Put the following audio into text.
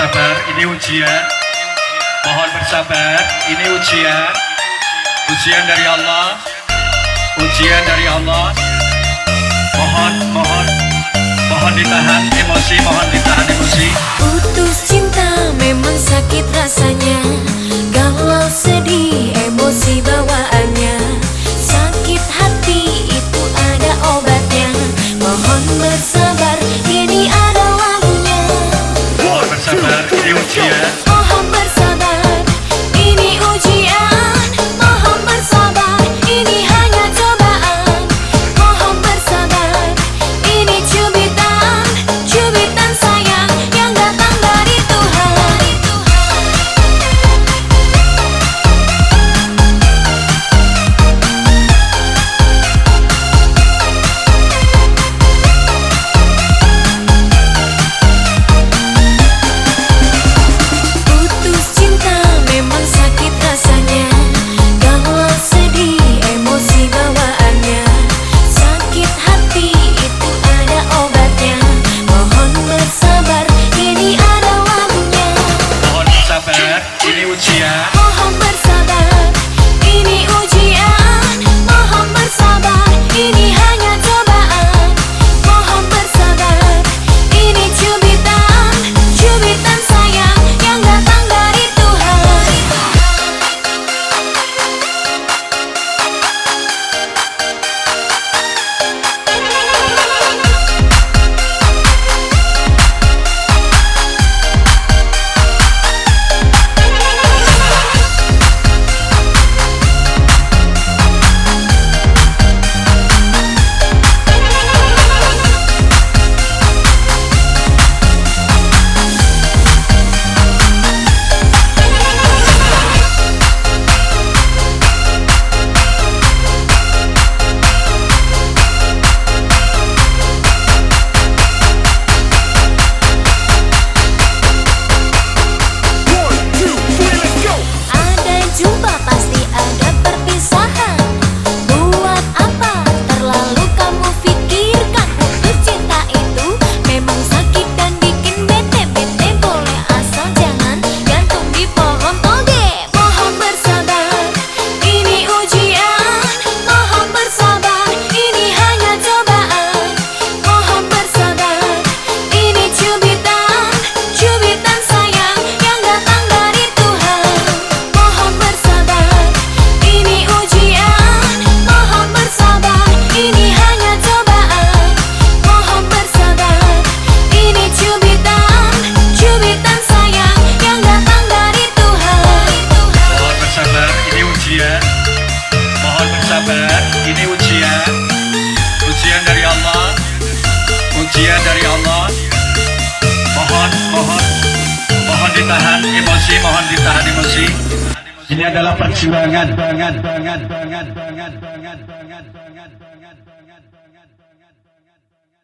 bersabar, ini ujian. Mohon bersabar, ini ujian. Ujian dari Allah. Ujian dari Allah. Mohon, mohon, mohon ditahan emosi, mohon ditahan emosi. Putus cinta memang sakit rasanya, galau sedih. rodear sahabat Ini ujian Ujian dari Allah Ujian dari Allah Mohon, mohon Mohon ditahan emosi Mohon ditahan emosi Ini adalah perjuangan banget banget banget banget banget banget banget banget